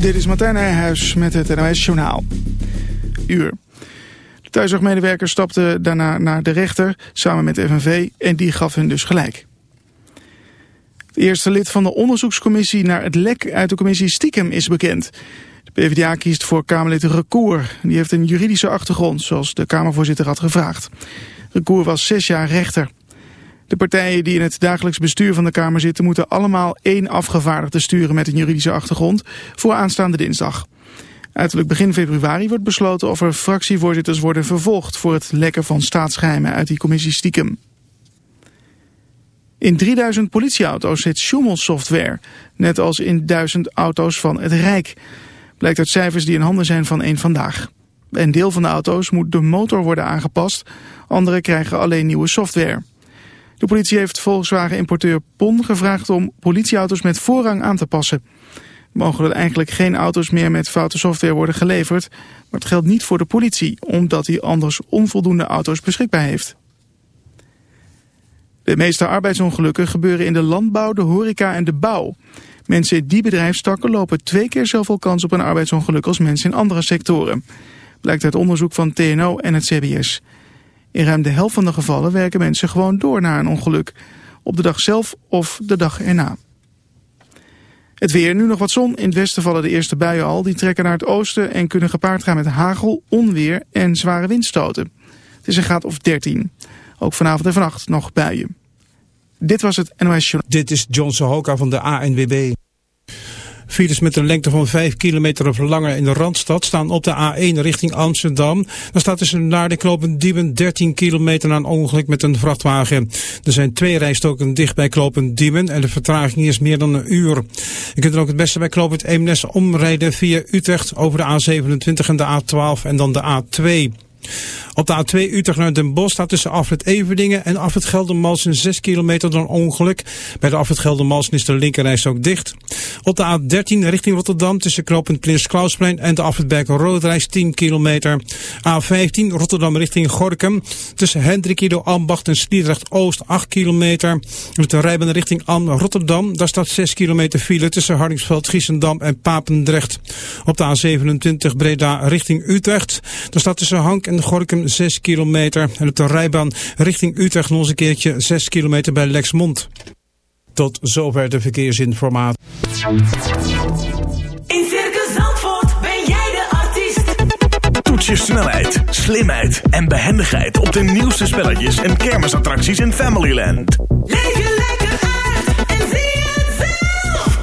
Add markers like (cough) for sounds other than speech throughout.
Dit is Martijn Nijhuis met het NOS Journaal. Uur. De thuiszorgmedewerker stapte daarna naar de rechter samen met de FNV en die gaf hun dus gelijk. Het eerste lid van de onderzoekscommissie naar het lek uit de commissie Stiekem is bekend. De PvdA kiest voor Kamerlid Recour. Die heeft een juridische achtergrond, zoals de Kamervoorzitter had gevraagd. Recour was zes jaar rechter. De partijen die in het dagelijks bestuur van de Kamer zitten... moeten allemaal één afgevaardigde sturen met een juridische achtergrond... voor aanstaande dinsdag. Uiterlijk begin februari wordt besloten of er fractievoorzitters worden vervolgd... voor het lekken van staatsgeheimen uit die commissie stiekem. In 3000 politieauto's zit schommelsoftware, net als in 1000 auto's van het Rijk. Blijkt uit cijfers die in handen zijn van één Vandaag. Een deel van de auto's moet de motor worden aangepast, andere krijgen alleen nieuwe software. De politie heeft Volkswagen-importeur PON gevraagd om politieauto's met voorrang aan te passen. Mogen er eigenlijk geen auto's meer met foute software worden geleverd, maar het geldt niet voor de politie, omdat hij anders onvoldoende auto's beschikbaar heeft. De meeste arbeidsongelukken gebeuren in de landbouw, de horeca en de bouw. Mensen in die bedrijfstakken lopen twee keer zoveel kans op een arbeidsongeluk als mensen in andere sectoren. Blijkt uit onderzoek van TNO en het CBS. In ruim de helft van de gevallen werken mensen gewoon door na een ongeluk. Op de dag zelf of de dag erna. Het weer, nu nog wat zon. In het westen vallen de eerste buien al. Die trekken naar het oosten en kunnen gepaard gaan met hagel, onweer en zware windstoten. Het is een graad of 13. Ook vanavond en vannacht nog buien. Dit was het NOS Dit is John Sohoka van de ANWB. Files met een lengte van 5 kilometer of langer in de Randstad staan op de A1 richting Amsterdam. Dan staat tussen naar de knopen Diemen 13 kilometer een ongeluk met een vrachtwagen. Er zijn twee rijstoken dicht bij knopen Diemen en de vertraging is meer dan een uur. Je kunt er ook het beste bij knooppunt Eemnes omrijden via Utrecht over de A27 en de A12 en dan de A2. Op de A2 Utrecht naar Den Bosch staat tussen Afrit Everdingen en Afrit Geldermalsen 6 kilometer door een ongeluk. Bij de Afrit Geldermalsen is de linkerreis ook dicht. Op de A13 richting Rotterdam tussen knooppunt Prins Klausplein en de Afrit Berkel 10 kilometer. A15 Rotterdam richting Gorkum tussen Hendrikido Ambacht en Sliedrecht Oost 8 kilometer. Met de rijbaan richting Am Rotterdam, daar staat 6 kilometer file tussen Hardingsveld, Giesendam en Papendrecht. Op de A27 Breda richting Utrecht, daar staat tussen Hank en Gorkum 6 kilometer. En op de rijbaan richting Utrecht nog eens een keertje 6 kilometer bij Lexmond. Tot zover de verkeersinformatie. In Circus Zandvoort ben jij de artiest. Toets je snelheid, slimheid en behendigheid op de nieuwste spelletjes en kermisattracties in Familyland. Leef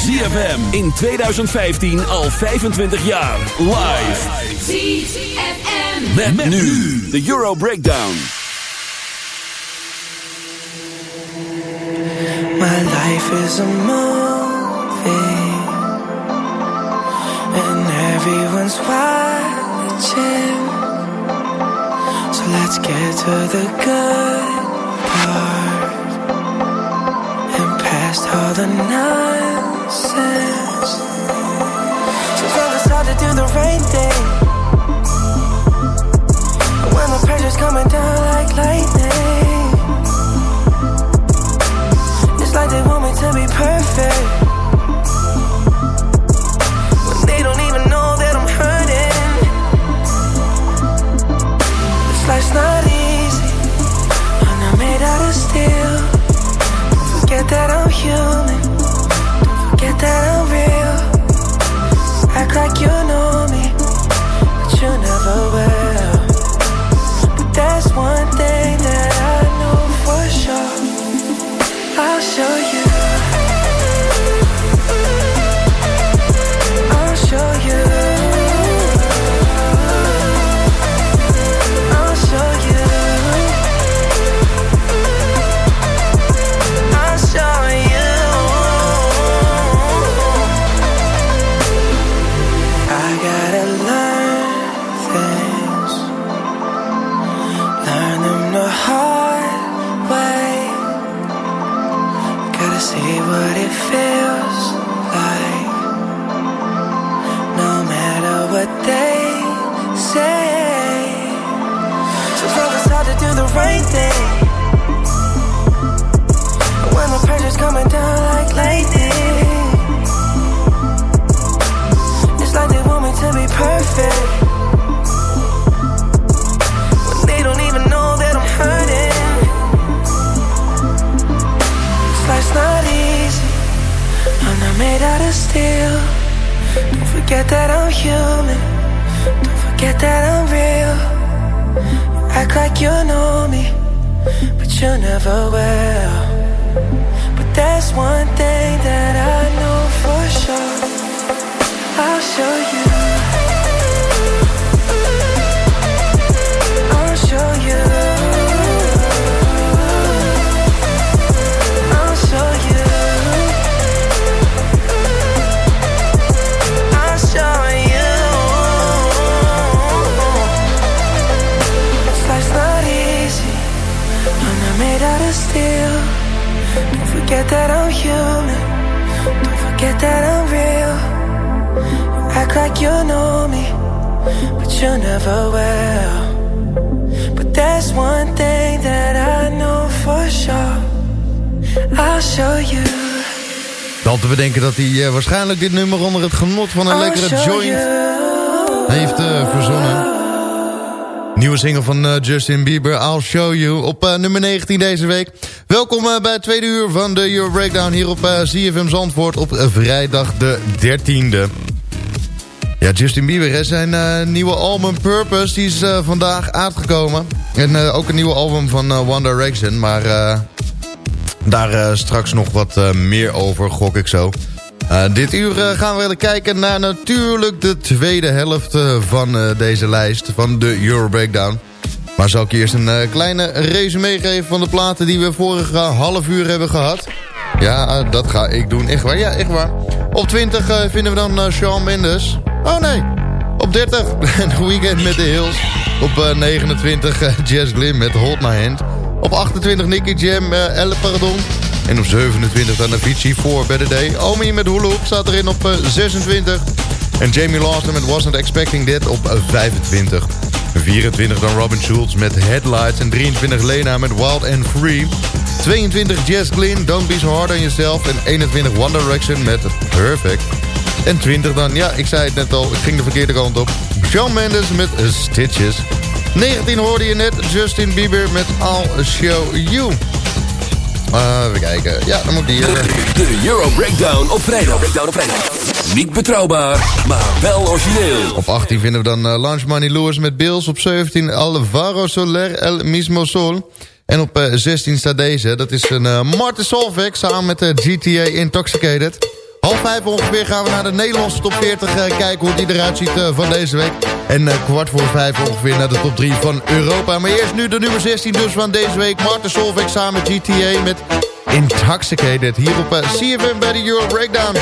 ZFM in 2015 al 25 jaar. Live. ZFM. Met, met nu de Euro Breakdown. My life is a movie, and everyone's watching. So let's get to the good part and past all the nonsense. So tell us how to do the right thing. When the pressure's coming down like lightning. It's like they want me to be perfect. Don't forget that I'm human. Don't forget that I'm real. Act like you know me, but you never will. But there's one thing that I know for sure. I'll show you. That I'm human. Don't forget that I'm real. You act like you know me, but you never will. But there's one thing that I know for sure. I'll show you. Dan te bedenken dat hij eh, waarschijnlijk dit nummer onder het genot van een I'll lekkere joint heeft eh, verzonnen. Nieuwe single van eh, Justin Bieber, I'll Show You, op nummer 19 deze week. Welkom eh, bij het tweede uur van de Euro Breakdown hier op eh, CFM Zandvoort op eh, vrijdag de 13e. Ja, Justin Bieber, zijn eh, nieuwe album Purpose, die is eh, vandaag uitgekomen. En eh, ook een nieuwe album van eh, One Direction, maar eh, daar eh, straks nog wat eh, meer over, gok ik zo. Eh, dit uur eh, gaan we kijken naar natuurlijk de tweede helft eh, van eh, deze lijst, van de Euro Breakdown. Maar zal ik eerst een eh, kleine resume geven van de platen die we vorige half uur hebben gehad. Ja, eh, dat ga ik doen. Echt waar? Ja, echt waar. Op 20 eh, vinden we dan Shawn Mendes. Oh nee. Op 30 (laughs) The Weekend met The Hills. Op eh, 29 eh, Jazz Glim met Hold My Hand. Op 28 Nicky Jam, Elle Pardon. En op 27 dan Avicii voor Better Day. Omi met Hula staat erin op eh, 26. En Jamie Lawson met Wasn't Expecting That op eh, 25. 24 dan Robin Schulz met Headlights. En 23 Lena met Wild and Free. 22 Jess Glynn, Don't Be So Hard On Yourself. En 21 One Direction met Perfect. En 20 dan, ja, ik zei het net al, ik ging de verkeerde kant op. Shawn Mendes met Stitches. 19 hoorde je net Justin Bieber met I'll Show You. Uh, even kijken. Ja, dan moet die... eh, De Euro Breakdown op vrijdag. Breakdown op vrijdag. Niet betrouwbaar, maar wel origineel. Op 18 vinden we dan uh, Lunch Money Lewis met Bills. Op 17 Alvaro Soler El Mismo Sol. En op uh, 16 staat deze. Dat is een Martin Solveig samen met de GTA Intoxicated. Half vijf ongeveer gaan we naar de Nederlandse top 40 uh, kijken hoe die eruit ziet uh, van deze week. En uh, kwart voor vijf ongeveer naar de top 3 van Europa. Maar eerst nu de nummer 16 dus van deze week. Martin Solveig samen GTA met Intoxicated. Hier op CFM bij de Euro Breakdown.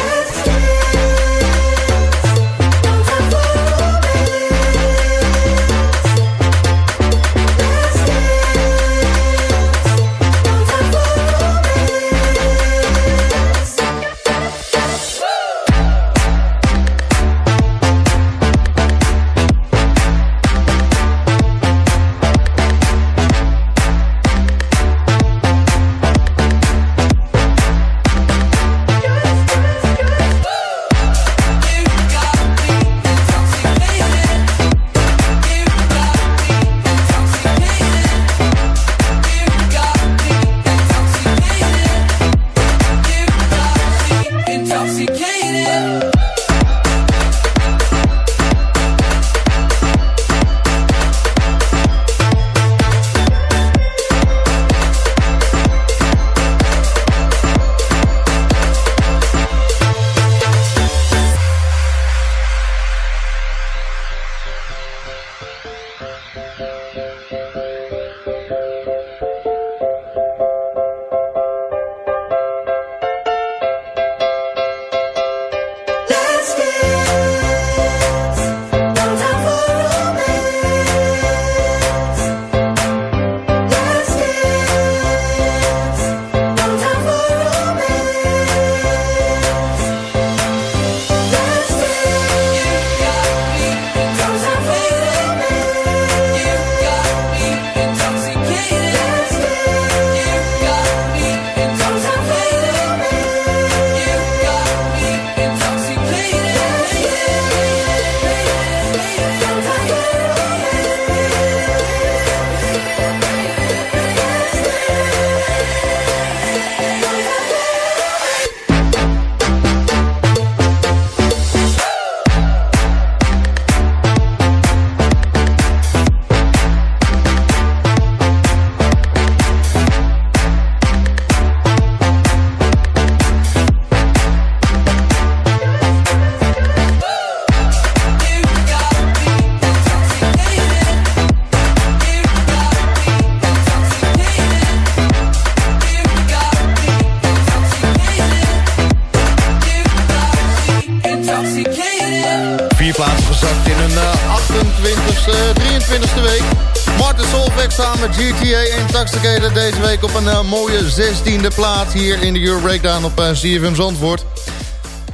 Een eh, mooie 16e plaats hier in de Euro Breakdown op uh, CFM Zandvoort.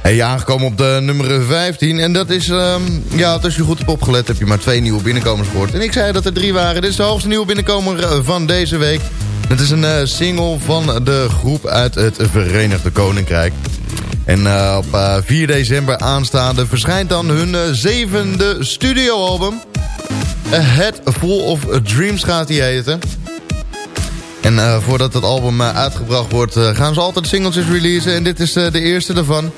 Hey, aangekomen op de nummer 15 en dat is, ehm, ja, als je goed hebt opgelet heb je maar twee nieuwe binnenkomers gehoord. En ik zei dat er drie waren. Dit is de hoogste nieuwe binnenkomer eh, van deze week. Het is een single van de groep uit het Verenigde Koninkrijk. En op uh, 4 december aanstaande verschijnt dan hun zevende studioalbum. A Head Full of Dreams gaat die heten. En voordat het album uitgebracht wordt gaan ze altijd singletjes releasen. En dit is de eerste daarvan.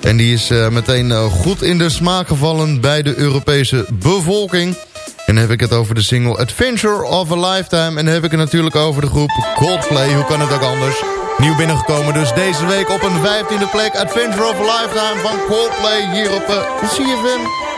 En die is meteen goed in de smaak gevallen bij de Europese bevolking. En dan heb ik het over de single Adventure of a Lifetime. En dan heb ik het natuurlijk over de groep Coldplay. Hoe kan het ook anders? Nieuw binnengekomen dus deze week op een 15e plek. Adventure of a Lifetime van Coldplay hier op CFM.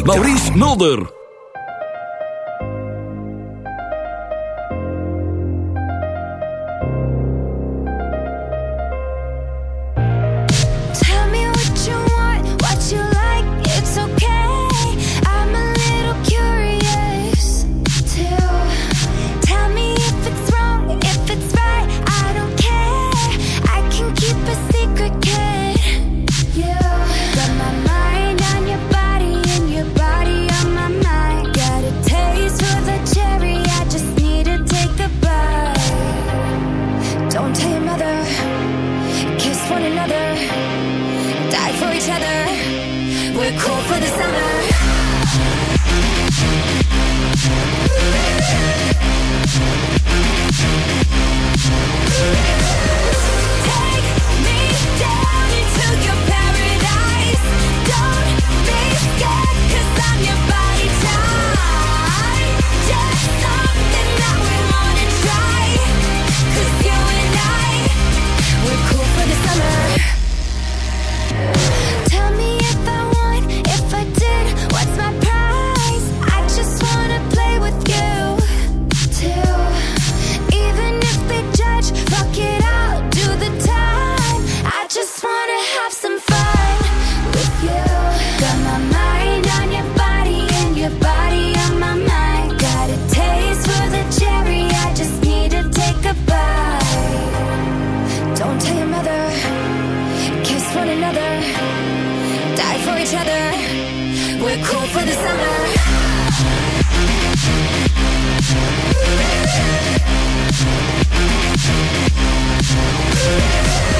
Maurice Mulder. Yeah.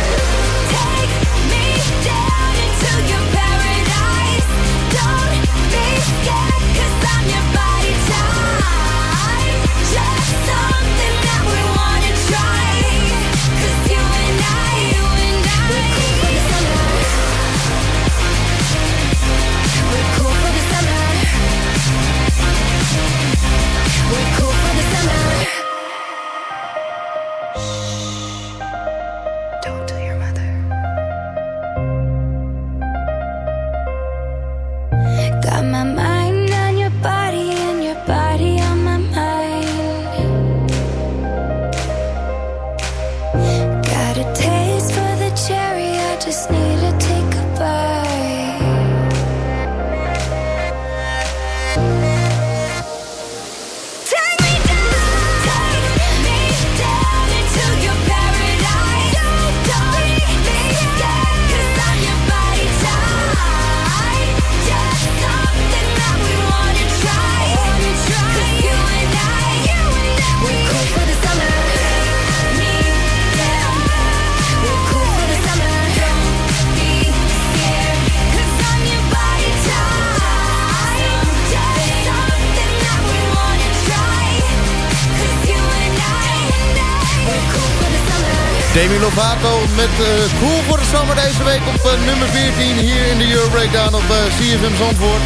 Lovato met eh, Cool voor de Summer deze week op eh, nummer 14 hier in de Euro Breakdown op eh, CFM Zandvoort.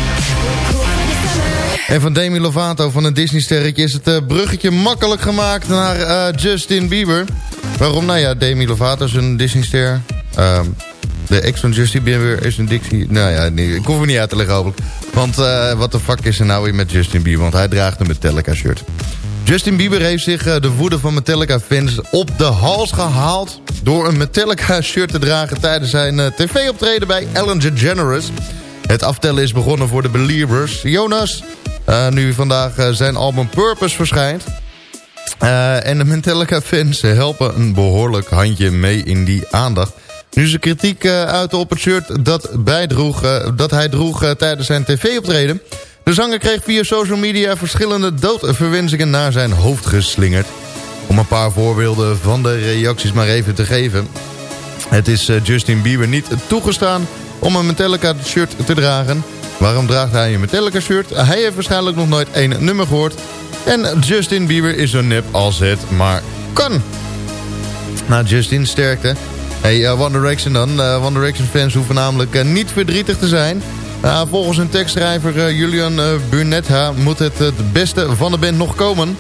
En van Demi Lovato, van een Disney-sterretje, is het bruggetje makkelijk gemaakt naar Justin Bieber. Waarom? Nou ja, Demi Lovato is een Disney-ster. Ehm, de ex van Justin Bieber is een Dixie... Nou ja, nee, ik hoef het niet uit te leggen hopelijk. Want wat de fuck is er nou weer met Justin Bieber? Want hij draagt een Metallica-shirt. Justin Bieber heeft zich eh, de woede van Metallica-fans op de hals gehaald... door een Metallica-shirt te dragen tijdens zijn eh, tv-optreden bij Ellen DeGeneres. Het aftellen is begonnen voor de Believers. Jonas, eh, nu vandaag zijn album Purpose verschijnt... En de Metallica-fans helpen een behoorlijk handje mee in die aandacht. Nu ze kritiek uiten op het shirt dat, dat hij droeg tijdens zijn tv-optreden. De zanger kreeg via social media verschillende doodverwensingen naar zijn hoofd geslingerd. Om een paar voorbeelden van de reacties maar even te geven. Het is Justin Bieber niet toegestaan om een Metallica-shirt te dragen. Waarom draagt hij een Metallica-shirt? Hij heeft waarschijnlijk nog nooit één nummer gehoord. En Justin Bieber is zo nep als het maar kan. Nou, Justin, sterkte. Hey, uh, One Direction dan. Uh, One Direction fans hoeven namelijk niet verdrietig te zijn. Volgens hun tekstschrijver Julian Burnetta moet het het beste van de band nog komen.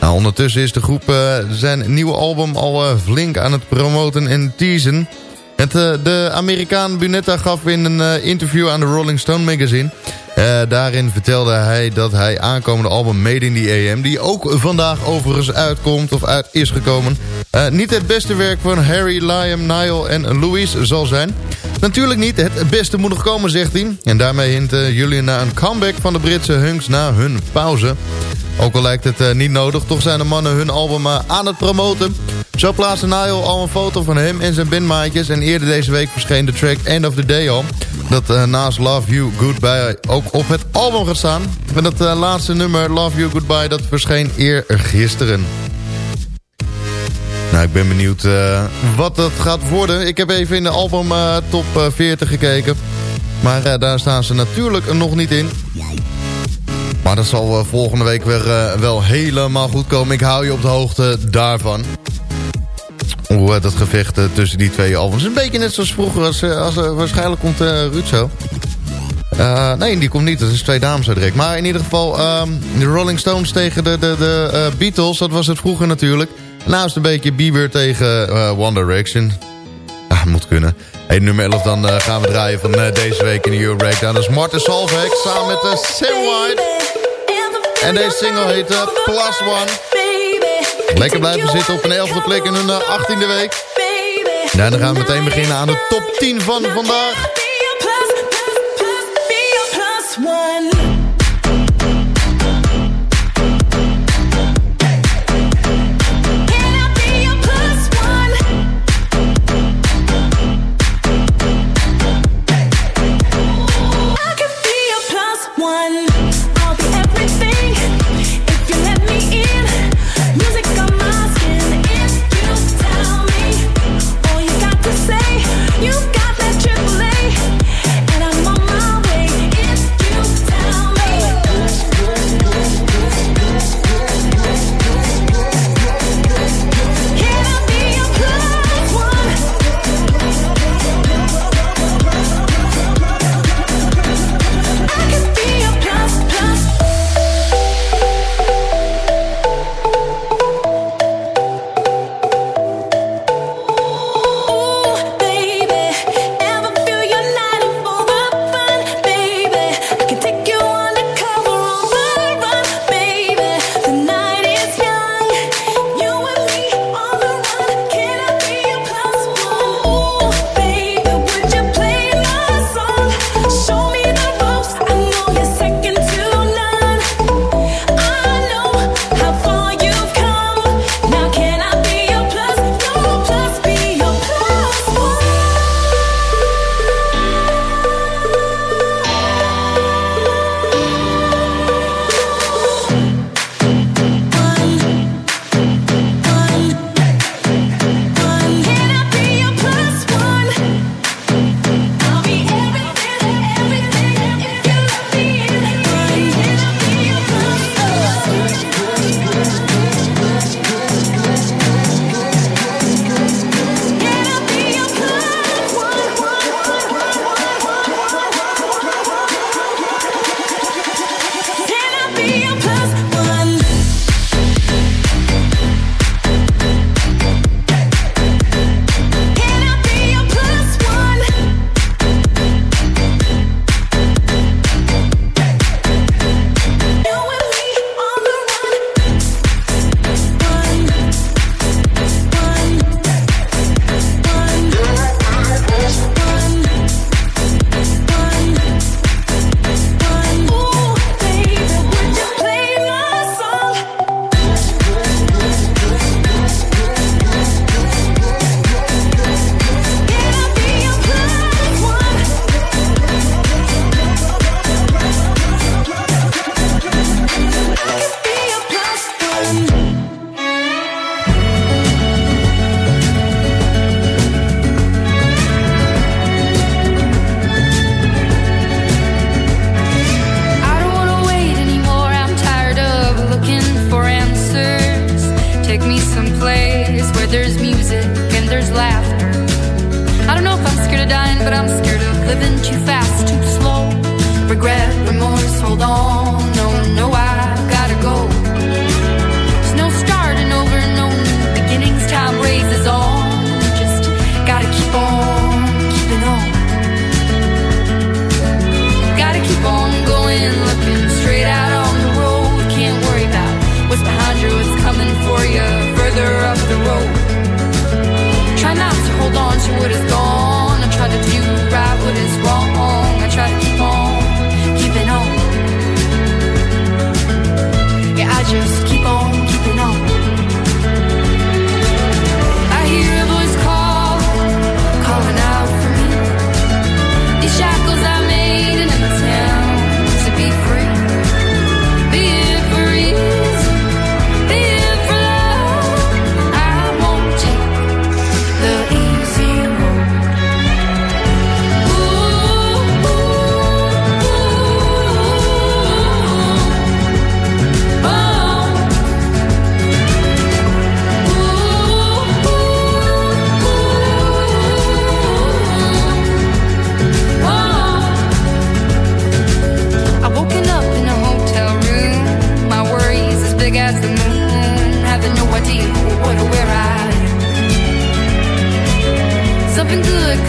Nou, ondertussen is de groep zijn nieuwe album al flink aan het promoten en teasen. Het, de Amerikaan Bunetta gaf in een interview aan de Rolling Stone magazine... Eh, daarin vertelde hij dat hij aankomende album Made in the AM... die ook vandaag overigens uitkomt of uit is gekomen... eh, niet het beste werk van Harry, Liam, Niall en Louise zal zijn. Natuurlijk niet, het beste moet nog komen, zegt hij. En daarmee hint uh, Julian naar een comeback van de Britse hunks na hun pauze. Ook al lijkt het uh, niet nodig, toch zijn de mannen hun album uh, aan het promoten. Zo plaatste Niall al een foto van hem en zijn bandmaatjes... en eerder deze week verscheen de track End of the Day al... dat naast Love You Goodbye ook op het album gaat staan. En dat laatste nummer, Love You Goodbye, dat verscheen eergisteren. Nou, ik ben benieuwd uh, wat dat gaat worden. Ik heb even in de album uh, top uh, 40 gekeken. Maar daar staan ze natuurlijk nog niet in. Maar dat zal volgende week weer wel helemaal goed komen. Ik hou je op de hoogte daarvan. Hoe dat gevecht tussen die twee albums. Een beetje net zoals vroeger. Als, als waarschijnlijk komt Ruud nee, die komt niet. Dat is twee dames zo direct. Maar in ieder geval, um, de Rolling Stones tegen de, de, de Beatles. Dat was het vroeger natuurlijk. Naast een beetje Bieber tegen uh, One Direction. Ah, moet kunnen. Hey, nummer 11 dan uh, gaan we draaien van uh, deze week in de Euro Breakdown. Dat is Martin Solveig samen met uh, Sam White. En deze single heet Plus One. Lekker blijven zitten op een 11e plek in hun 18e week. Ja, dan gaan we meteen beginnen aan de top 10 van vandaag.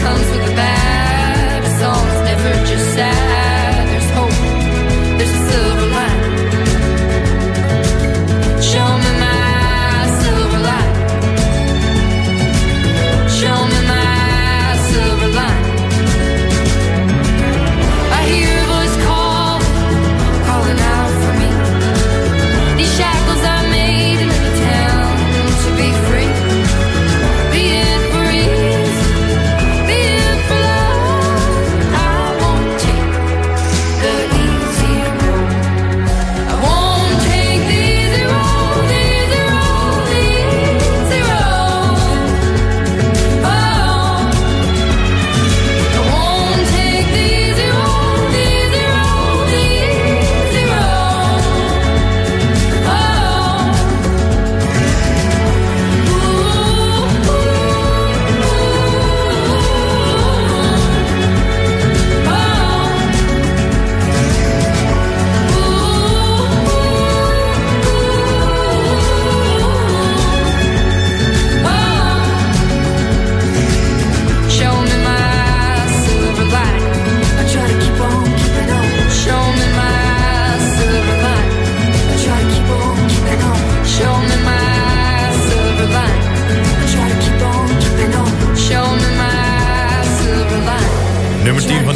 Comes with the bad. A song's never just sad.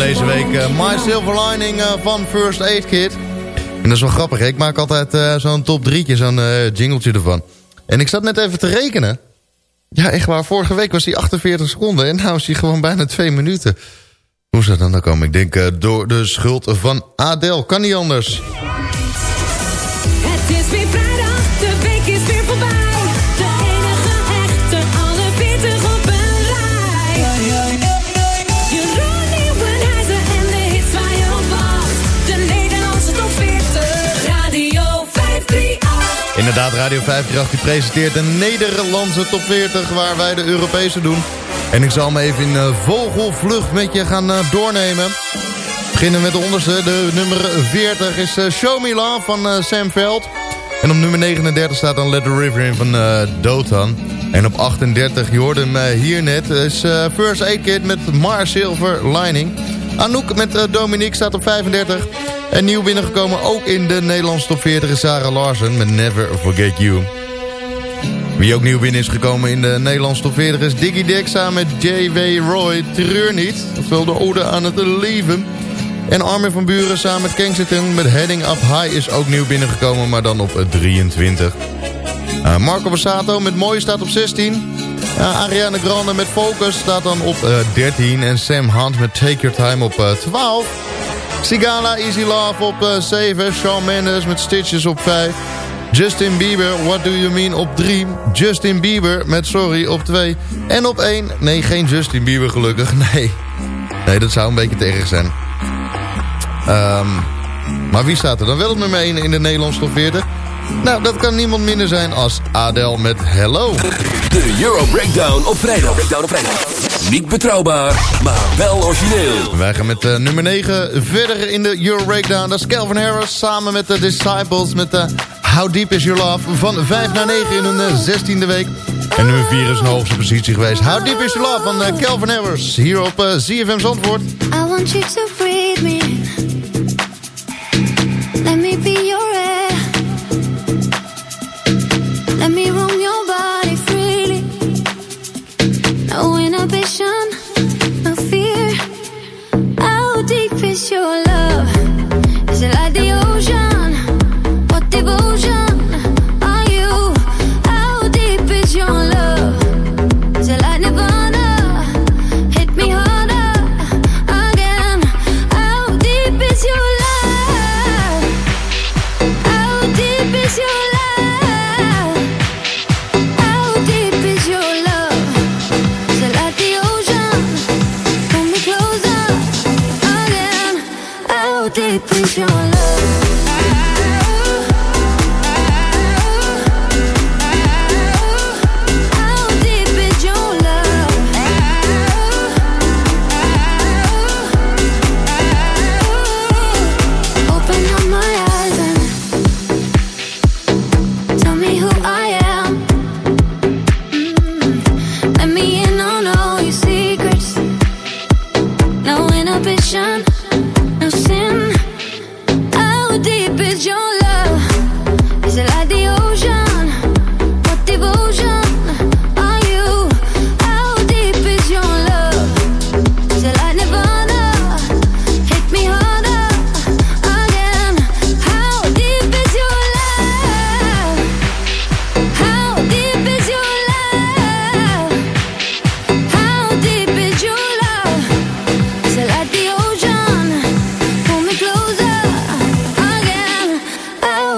Deze week, eh, My Silver Lining eh, van First Aid Kit. En dat is wel grappig, ik maak altijd eh, zo'n top drietje, zo'n jingletje ervan. En ik zat net even te rekenen. Ja, echt waar, vorige week was hij 48 seconden en nu is hij gewoon bijna 2 minuten. Hoe is dat dan nou komen? Ik denk door de schuld van Adel, kan niet anders. Inderdaad, Radio 538 die presenteert de Nederlandse top 40 waar wij de Europese doen. En ik zal hem even in eh, vogelvlucht met je gaan eh, doornemen. Beginnen met de onderste, de nummer 40 is eh, Show Me Love van Sam Veld. En op nummer 39 staat dan Let the River in van Dotan. En op 38, je hoorde hem hier net, is First Aid Kit met Mar Silver Lining. Anouk met Dominique staat op 35. En nieuw binnengekomen ook in de Nederlandse top 40 is Sarah Larsen met Never Forget You. Wie ook nieuw binnen is gekomen in de Nederlandse top 40 is Diggy Dick samen met J.W. Roy. Treur niet, oftewel de ode aan het leven. En Armin van Buren samen met Kensington met Heading Up High is ook nieuw binnengekomen, maar dan op eh, 23. Uh, Marco Bassato met Mooi staat op 16. Uh, Ariana Grande met Focus staat dan op eh, 13. En Sam Hunt met Take Your Time op eh, 12. Sigala Easy Love op eh, 7. Shawn Mendes met Stitches op 5. Justin Bieber, What Do You Mean op 3. Justin Bieber met Sorry op 2. En op 1, nee geen Justin Bieber gelukkig, (laughs) nee. Nee, dat zou een beetje tegen zijn. Ehm, maar wie staat er dan wel op nummer 1 in de Nederlandse top 40? Nou, dat kan niemand minder zijn als Adel met Hello. De Euro Breakdown op vrijdag. Breakdown op vrijdag. Niet betrouwbaar, maar wel origineel. Wij gaan met eh, nummer 9 verder in de Euro Breakdown. Dat is Calvin Harris samen met de Disciples met de How Deep Is Your Love. Van 5 naar 9 in hun eh, 16e week. En nummer 4 is een hoogste positie geweest. How Deep Is Your Love van eh, Calvin Harris. Hier op uh, ZFM Zandvoort. I want you to breathe me.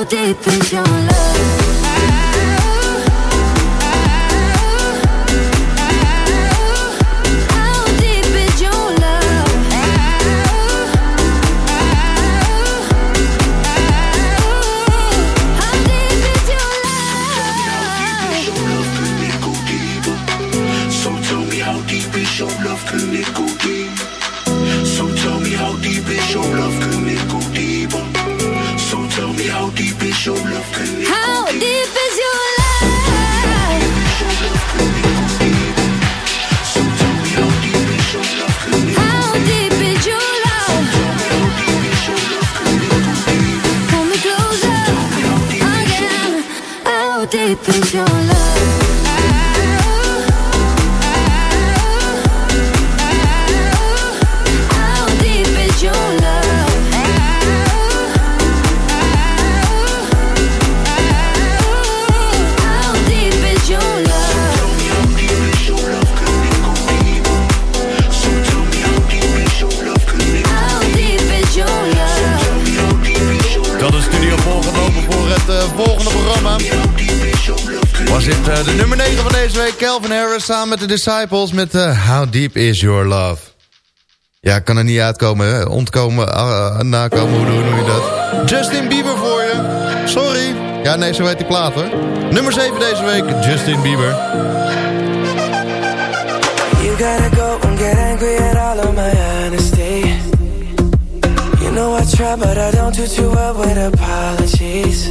Deep is your love? Deep is your love? Eh, de nummer 9 van deze week. Calvin Harris samen met de Disciples met eh, How Deep Is Your Love. Ja, kan er niet uitkomen. Hè? Ontkomen, ah, nakomen, hoe, noem je dat? Justin Bieber voor je. Sorry. Ja, nee, zo heet die plaat hoor. Nummer 7 deze week, Justin Bieber. You gotta go and get angry at all of my honesty. You know I try, but I don't do too well with apologies.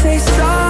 say sorry?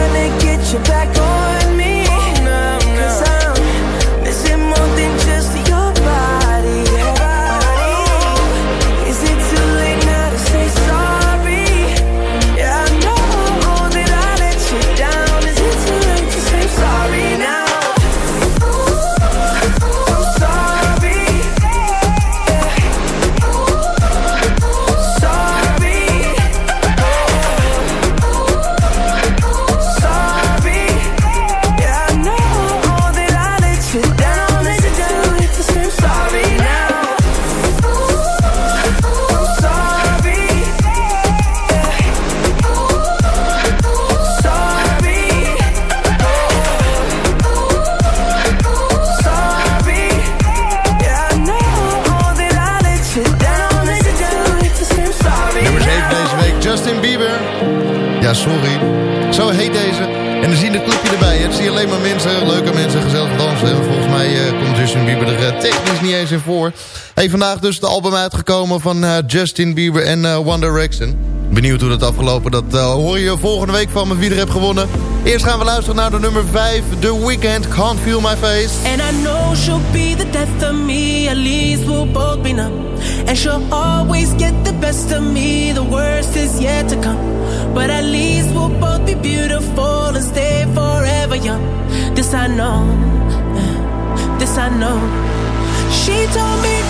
Trying to get you back vandaag dus het album uitgekomen van eh, Justin Bieber en eh, One Direction. Benieuwd hoe dat afgelopen, dat eh, hoor je volgende week van me wie er heeft gewonnen. Eerst gaan we luisteren naar de nummer 5, The Weeknd, Can't Feel My Face. And I know she'll be the death of me, at least we'll both be numb. And she'll always get the best of me, the worst is yet to come. But at least we'll both be beautiful and stay forever young. This I know, this I know. She told me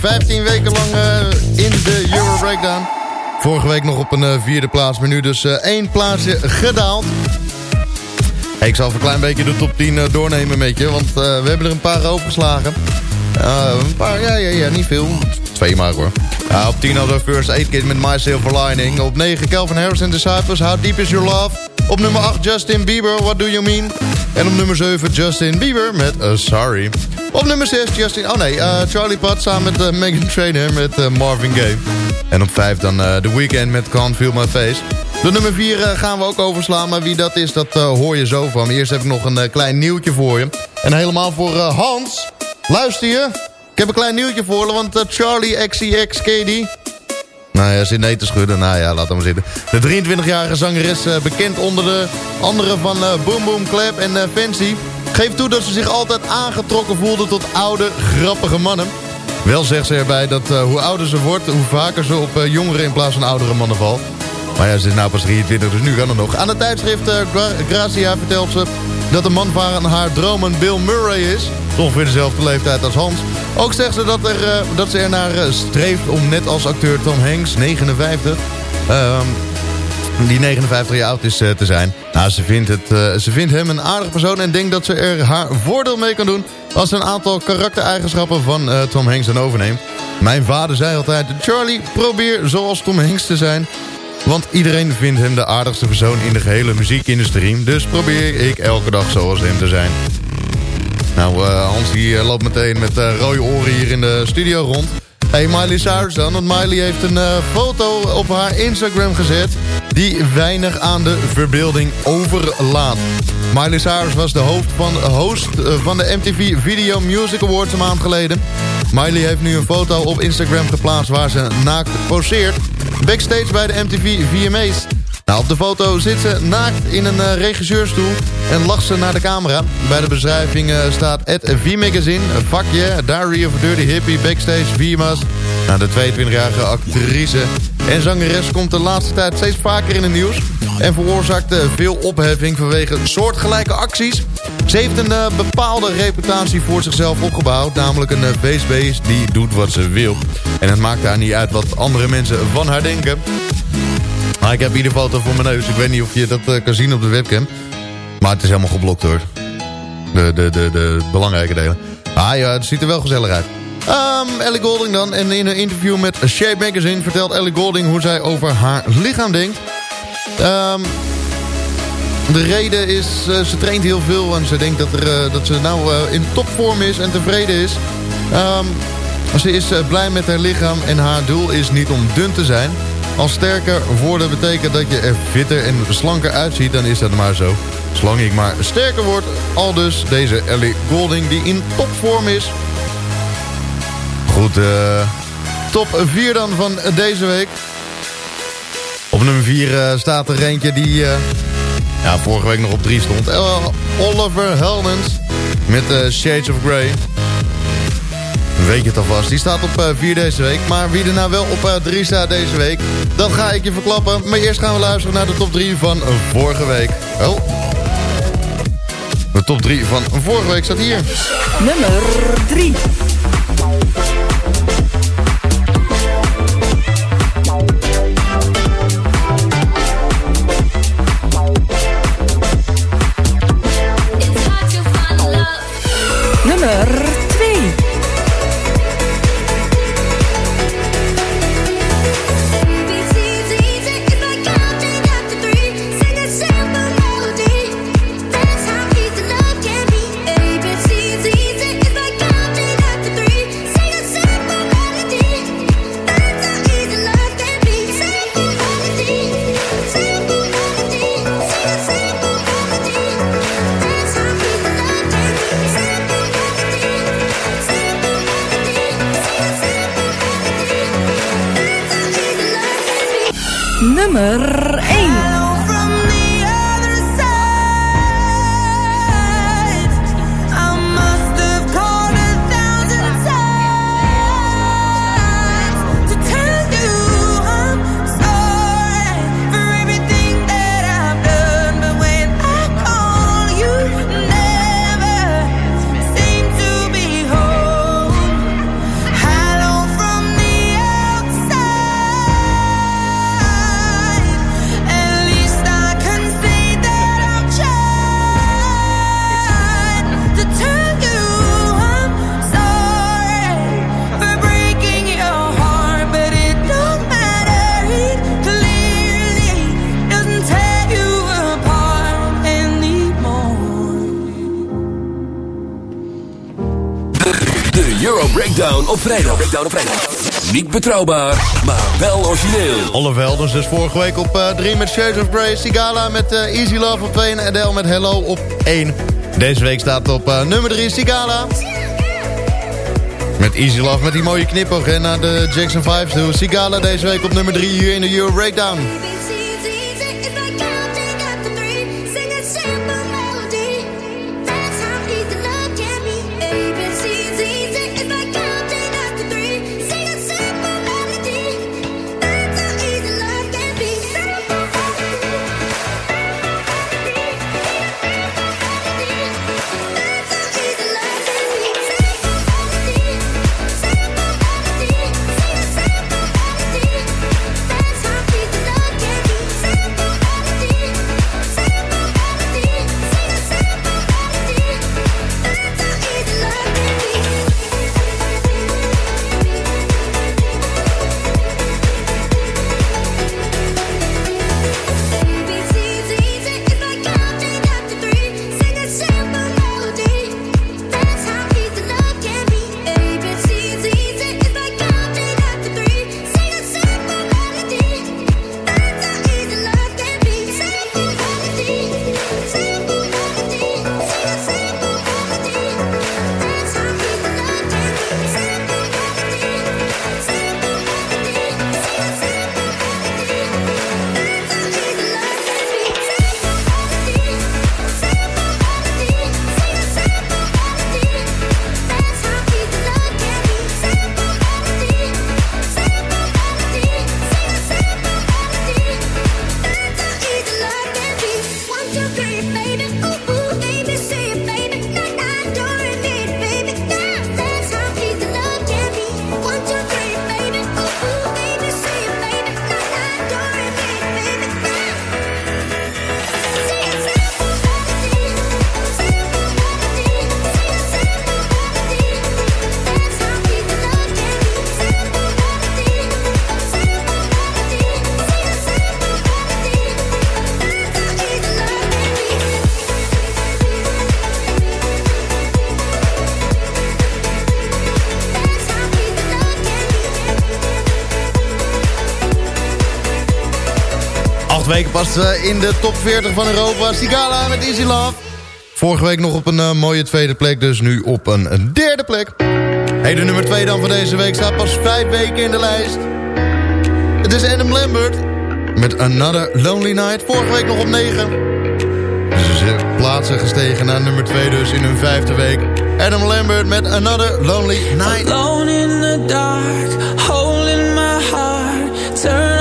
15 weken lang eh, in de Euro Breakdown. Vorige week nog op een eh, vierde plaats, maar nu dus eh, één plaatsje gedaald. Ik zal even een klein beetje de top 10 eh, doornemen met je, want we hebben er een paar overgeslagen. Een paar, ja, ja, ja, niet veel. Twee maar hoor. Op 10 hadden we First Aid Kit met My Silver Lining. Op 9 Calvin Harris and Disciples, How Deep Is Your Love. Op nummer 8 Justin Bieber, What Do You Mean? En op nummer 7 Justin Bieber met Sorry. Op nummer 6 Justin... Oh nee, eh, Charlie Puth samen met uh, Megan Trainor met eh, Marvin Gaye. En op 5 dan The Weeknd met Can't Feel My Face. De nummer 4 eh, gaan we ook overslaan, maar wie dat is, dat hoor je zo van. Eerst heb ik nog een klein nieuwtje voor je. En helemaal voor Hans. Luister je? Ik heb een klein nieuwtje voor je, want Charlie XCX KD... Nou ja, zit nee te schudden. Nou ja, laat hem zitten. De 23-jarige zangeres, bekend onder de andere van Boom Boom Clap en Fancy... geeft toe dat ze zich altijd aangetrokken voelde tot oude, grappige mannen. Wel zegt ze erbij dat eh, hoe ouder ze wordt... hoe vaker ze op eh, jongere in plaats van oudere mannen valt. Maar ja, ze is nou pas 23, dus nu kan het nog. Aan het tijdschrift Gra- Gracia vertelt ze dat de man van haar dromen Bill Murray is. Ongeveer dezelfde leeftijd als Hans. Ook zegt ze dat, er, dat ze ernaar streeft om net als acteur Tom Hanks, 59... die 59 jaar oud is eh, te zijn. Nou, ze vindt, het, eh, ze vindt hem een aardige persoon en denkt dat ze er haar voordeel mee kan doen... als ze een aantal karaktereigenschappen van eh, Tom Hanks dan overneemt. Mijn vader zei altijd, Charlie, probeer zoals Tom Hanks te zijn... Want iedereen vindt hem de aardigste persoon in de gehele muziekindustrie. Dus probeer ik elke dag zoals hem te zijn. Nou, eh, Hans die loopt meteen met rode oren hier in de studio rond. Hey, Miley Cyrus dan. Want Miley heeft een eh, foto op haar Instagram gezet... die weinig aan de verbeelding overlaat. Miley Cyrus was de hoofd van, host eh, van de MTV Video Music Awards een maand geleden. Miley heeft nu een foto op Instagram geplaatst... waar ze naakt poseert... backstage bij de MTV VMA's. Nou, op de foto zit ze naakt in een eh, regisseurstoel en lacht ze naar de camera. Bij de beschrijving eh, staat het V-magazine, yeah, diary of a dirty hippie, backstage, VMA's. Nou, de 22-jarige actrice en zangeres komt de laatste tijd steeds vaker in het nieuws... en veroorzaakt eh, veel opheffing vanwege soortgelijke acties. Ze heeft een bepaalde reputatie voor zichzelf opgebouwd... namelijk een uh, die doet wat ze wil. En het maakt haar niet uit wat andere mensen van haar denken... Maar ik heb hier de foto voor mijn neus. Ik weet niet of je dat eh, kan zien op de webcam. Maar het is helemaal geblokt hoor. De, de, de, de belangrijke delen. Ah ja, het ziet er wel gezellig uit. Ehm, Ellie Golding dan. En in een interview met Shape Magazine vertelt Ellie Golding hoe zij over haar lichaam denkt. Ehm, de reden is, eh, ze traint heel veel en ze denkt dat, er, eh, dat ze nou in topvorm is en tevreden is. Ehm, ze is blij met haar lichaam en haar doel is niet om dun te zijn. Als sterker worden betekent dat je er fitter en slanker uitziet, dan is dat maar zo. Zolang ik maar sterker word, al dus deze Ellie Golding die in topvorm is. Goed, eh, top 4 dan van deze week. Op nummer 4 staat er eentje die eh, ja, vorige week nog op 3 stond. Eh, Oliver Heldens met eh, Shades of Grey. Weet je het alvast. Die staat op 4 deze week. Maar wie er nou wel op 3 staat deze week, dat ga ik je verklappen. Maar eerst gaan we luisteren naar de top 3 van vorige week. Oh. De top 3 van vorige week staat hier. Nummer 3. Nummer Niet betrouwbaar, maar wel origineel. Oliver Heldens dus vorige week op 3 met Shades of Grey. Sigala met eh, Easy Love op 2 en Adele met Hello op 1. Deze week staat op eh, nummer 3 Sigala. Met Easy Love met die mooie knipoog en naar de Jackson 5 toe. Sigala deze week op nummer 3 hier in de Euro Breakdown. Pas eh, in de top 40 van Europa. Sigala met Easy Love. Vorige week nog op een eh, mooie tweede plek, dus nu op een, derde plek. Hey, de nummer 2 dan van deze week staat pas vijf weken in de lijst. Het is Adam Lambert met Another Lonely Night. Vorige week nog op 9. Dus ze plaatsen gestegen naar nummer 2 dus in hun vijfde week. Adam Lambert met Another Lonely Night. Alone in the dark, holding my heart.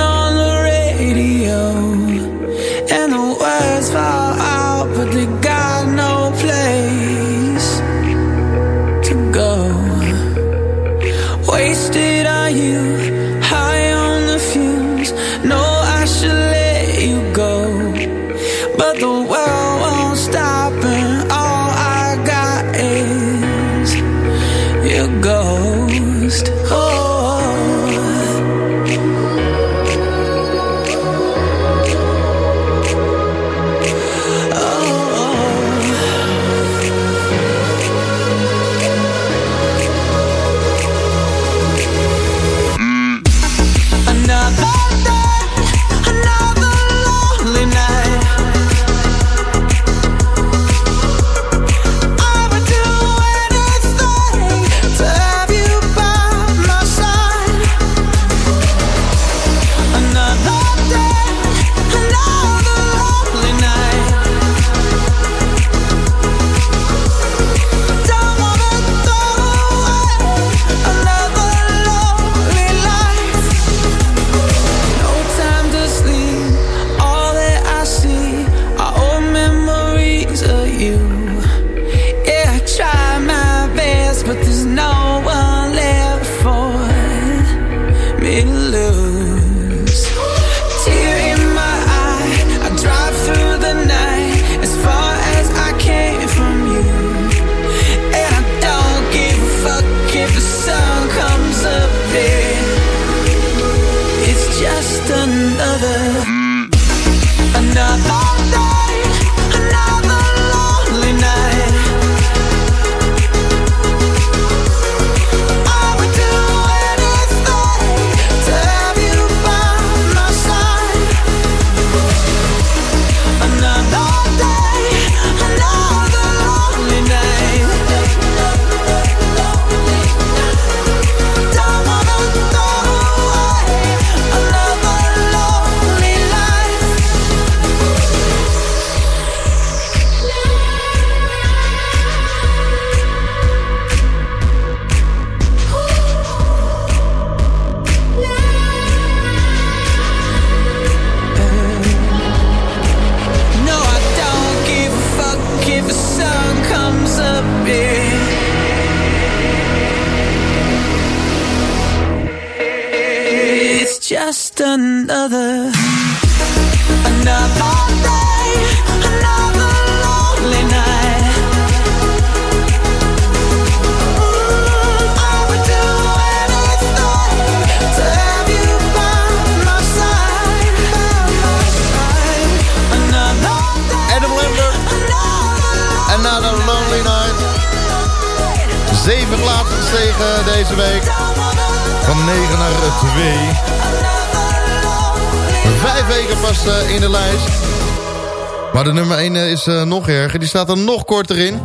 Staat er nog korter in.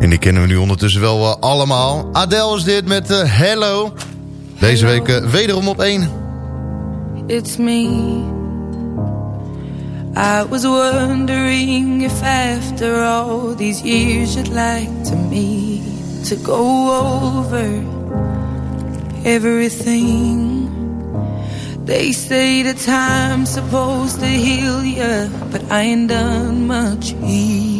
En die kennen we nu ondertussen wel eh, allemaal. Adele is dit met eh, Hello. Deze week eh, wederom op 1. It's me. I was wondering if after all these years you'd like to me to go over everything. They say the time's supposed to heal ya, but I ain't done much healing.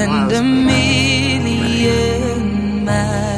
and a million miles.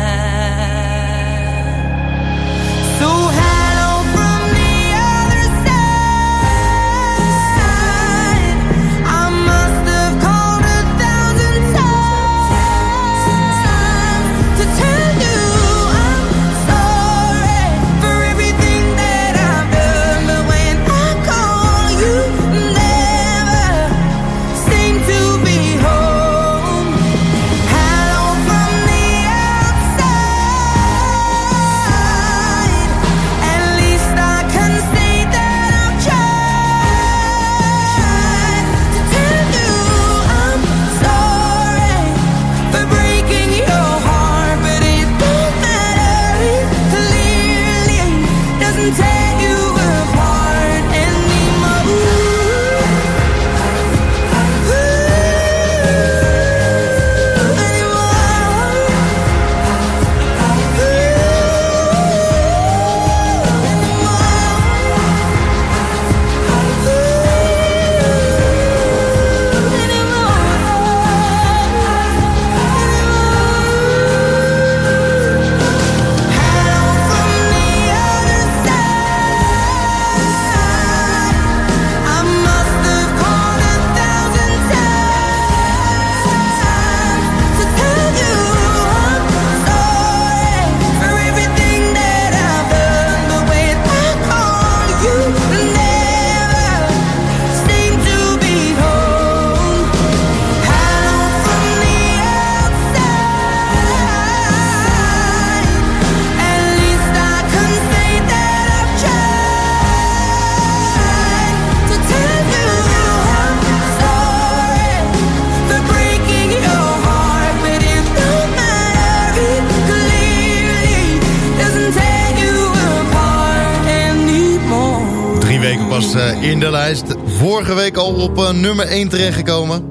Lijst. Vorige week al op eh, nummer 1 terechtgekomen.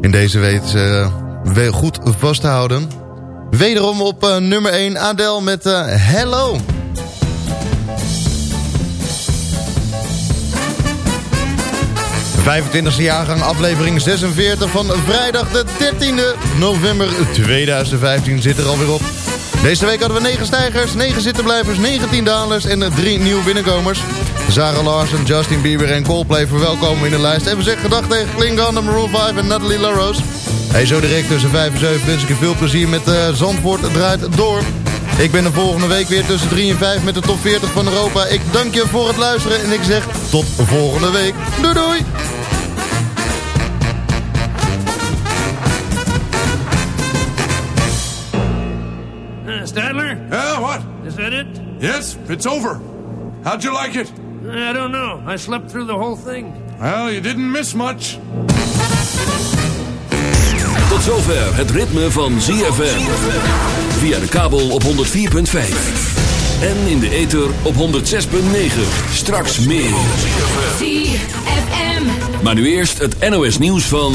In deze week uh, we goed vast te houden. Wederom op eh, nummer 1 Adele met eh, Hello. De 25e jaargang, aflevering 46 van vrijdag de 13e november 2015 zit er alweer op. Deze week hadden we 9 stijgers, 9 zittenblijvers, 19 dalers en 3 nieuwe binnenkomers. Sarah Larsen, Justin Bieber en Coldplay verwelkomen in de lijst. En we zeggen gedag tegen Klingon, de Maroon 5 en Natalie LaRose. Hey, zo direct tussen 5 en 7 wens ik je veel plezier met uh, Zandvoort draait door. Ik ben de volgende week weer tussen 3 en 5 met de top 40 van Europa. Ik dank je voor het luisteren en ik zeg tot volgende week. Doei doei! Uh, Stadler? Yeah, what? Is that it? Yes, it's over. How'd you like it? I don't know. I slept through the whole thing. Well, you didn't miss much. Tot zover het ritme van ZFM. Via de kabel op 104.5. En in de ether op 106.9. Straks meer. ZFM. Maar nu eerst het NOS nieuws van...